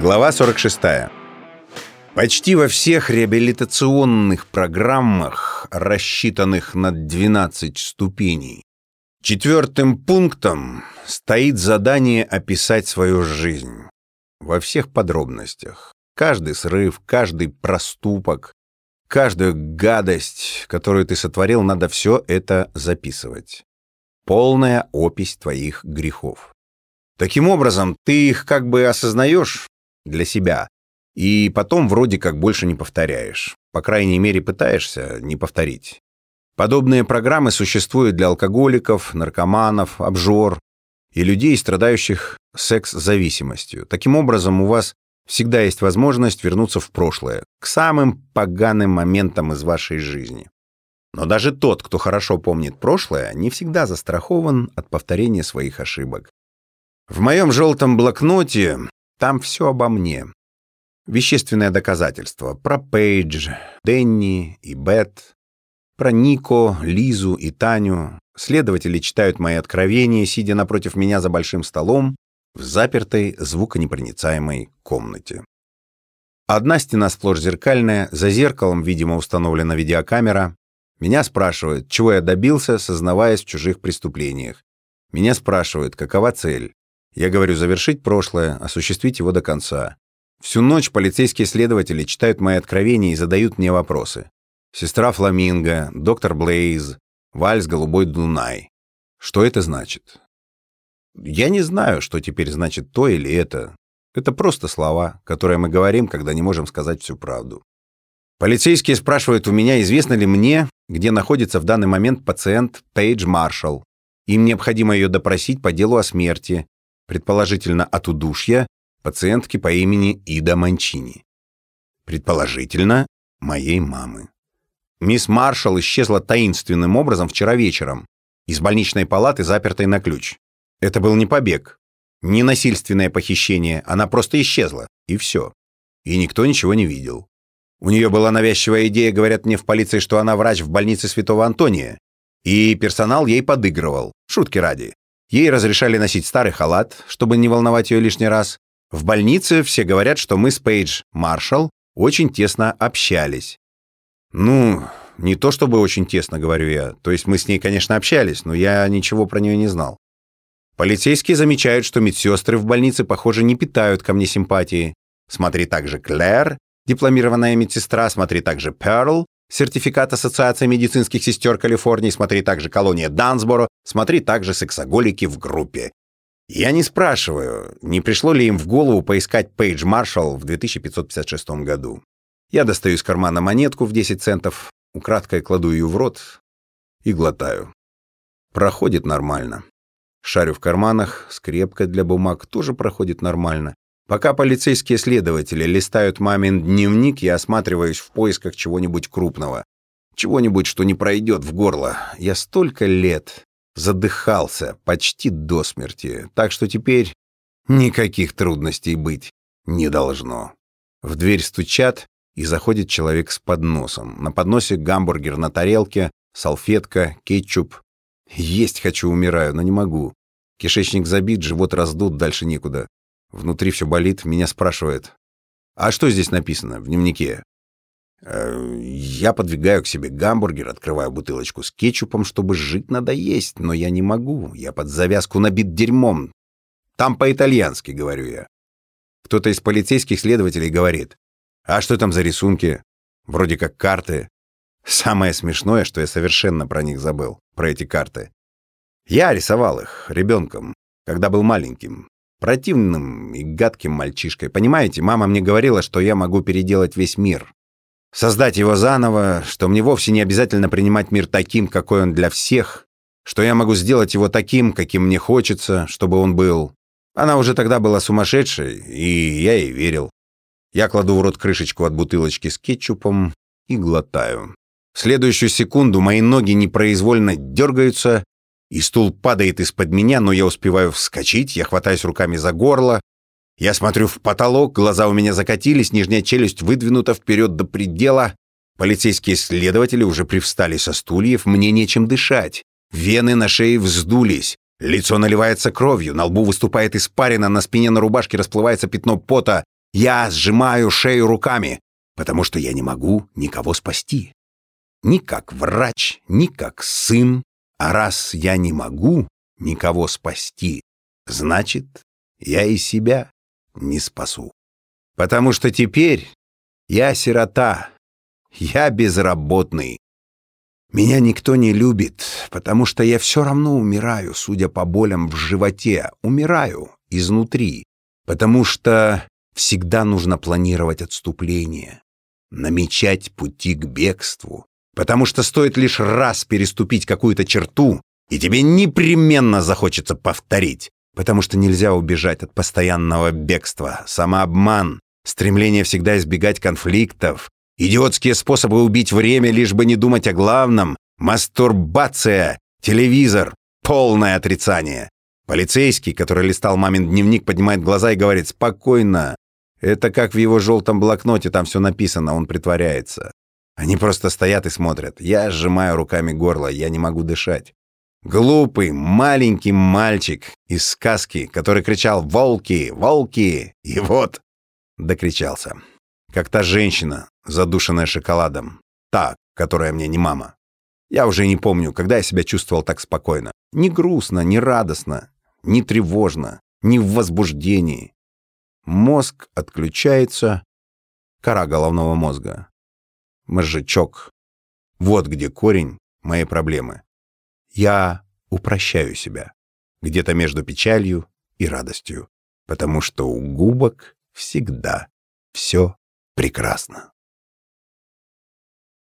Глава 46. Почти во всех реабилитационных программах, рассчитанных на 12 ступеней, четвертым пунктом стоит задание описать свою жизнь во всех подробностях. Каждый срыв, каждый проступок, каждую гадость, которую ты сотворил, надо все это записывать. Полная опись твоих грехов. Таким образом, ты их как бы осознаешь для себя, и потом вроде как больше не повторяешь. По крайней мере, пытаешься не повторить. Подобные программы существуют для алкоголиков, наркоманов, обжор и людей, страдающих секс-зависимостью. Таким образом, у вас всегда есть возможность вернуться в прошлое, к самым поганым моментам из вашей жизни. Но даже тот, кто хорошо помнит прошлое, не всегда застрахован от повторения своих ошибок. В моем желтом блокноте там все обо мне. Вещественное доказательство про Пейдж, Денни и Бет, про Нико, Лизу и Таню. Следователи читают мои откровения, сидя напротив меня за большим столом в запертой звуконепроницаемой комнате. Одна стена сплошь зеркальная, за зеркалом, видимо, установлена видеокамера. Меня спрашивают, чего я добился, сознаваясь в чужих преступлениях. Меня спрашивают, какова цель. Я говорю, завершить прошлое, осуществить его до конца. Всю ночь полицейские следователи читают мои откровения и задают мне вопросы. Сестра Фламинго, доктор Блейз, вальс «Голубой Дунай». Что это значит? Я не знаю, что теперь значит то или это. Это просто слова, которые мы говорим, когда не можем сказать всю правду. Полицейские спрашивают у меня, известно ли мне, где находится в данный момент пациент Пейдж Маршалл. Им необходимо ее допросить по делу о смерти, предположительно от удушья, пациентки по имени Ида Манчини. Предположительно, моей мамы. Мисс Маршалл исчезла таинственным образом вчера вечером из больничной палаты, запертой на ключ. Это был не побег, не насильственное похищение, она просто исчезла, и все. И никто ничего не видел. У нее была навязчивая идея, говорят мне в полиции, что она врач в больнице Святого Антония, и персонал ей подыгрывал, шутки ради. Ей разрешали носить старый халат, чтобы не волновать ее лишний раз. В больнице все говорят, что мы с Пейдж Маршалл очень тесно общались. Ну, не то чтобы очень тесно, говорю я. То есть мы с ней, конечно, общались, но я ничего про нее не знал. Полицейские замечают, что медсестры в больнице, похоже, не питают ко мне симпатии. Смотри также Клэр, дипломированная медсестра, смотри также Перл, Сертификат Ассоциации медицинских сестер Калифорнии, смотри также колония Дансборо, смотри также сексоголики в группе. Я не спрашиваю, не пришло ли им в голову поискать Пейдж Маршалл в 2556 году. Я достаю из кармана монетку в 10 центов, украдкой кладу ее в рот и глотаю. Проходит нормально. Шарю в карманах, скрепка для бумаг тоже проходит нормально. Пока полицейские следователи листают мамин дневник, я осматриваюсь в поисках чего-нибудь крупного. Чего-нибудь, что не пройдет в горло. Я столько лет задыхался, почти до смерти, так что теперь никаких трудностей быть не должно. В дверь стучат, и заходит человек с подносом. На подносе гамбургер на тарелке, салфетка, кетчуп. Есть хочу, умираю, но не могу. Кишечник забит, живот раздут, дальше некуда. Внутри все болит, меня спрашивает. «А что здесь написано в дневнике?» э, Я подвигаю к себе гамбургер, открываю бутылочку с кетчупом, чтобы жить надо есть, но я не могу. Я под завязку набит дерьмом. Там по-итальянски, говорю я. Кто-то из полицейских следователей говорит. «А что там за рисунки? Вроде как карты». Самое смешное, что я совершенно про них забыл, про эти карты. Я рисовал их ребенком, когда был маленьким противным и гадким мальчишкой. Понимаете, мама мне говорила, что я могу переделать весь мир. Создать его заново, что мне вовсе не обязательно принимать мир таким, какой он для всех, что я могу сделать его таким, каким мне хочется, чтобы он был. Она уже тогда была сумасшедшей, и я ей верил. Я кладу в рот крышечку от бутылочки с кетчупом и глотаю. В следующую секунду мои ноги непроизвольно дергаются, и стул падает из-под меня, но я успеваю вскочить, я хватаюсь руками за горло. Я смотрю в потолок, глаза у меня закатились, нижняя челюсть выдвинута вперед до предела. Полицейские следователи уже привстали со стульев, мне нечем дышать. Вены на шее вздулись. Лицо наливается кровью, на лбу выступает испарина, на спине на рубашке расплывается пятно пота. Я сжимаю шею руками, потому что я не могу никого спасти. Ни как врач, ни как сын. А раз я не могу никого спасти, значит, я и себя не спасу. Потому что теперь я сирота, я безработный. Меня никто не любит, потому что я все равно умираю, судя по болям в животе, умираю изнутри, потому что всегда нужно планировать отступление, намечать пути к бегству, потому что стоит лишь раз переступить какую-то черту, и тебе непременно захочется повторить, потому что нельзя убежать от постоянного бегства, самообман, стремление всегда избегать конфликтов, идиотские способы убить время, лишь бы не думать о главном, мастурбация, телевизор, полное отрицание. Полицейский, который листал мамин дневник, поднимает глаза и говорит «Спокойно». Это как в его желтом блокноте, там все написано, он притворяется. Они просто стоят и смотрят. Я сжимаю руками горло, я не могу дышать. Глупый, маленький мальчик из сказки, который кричал «Волки! Волки!» И вот докричался. Как та женщина, задушенная шоколадом. Та, которая мне не мама. Я уже не помню, когда я себя чувствовал так спокойно. Не грустно, не радостно, не тревожно, не в возбуждении. Мозг отключается, кора головного мозга. Мозжечок. Вот где корень моей проблемы. Я упрощаю себя. Где-то между печалью и радостью. Потому что у губок всегда все прекрасно.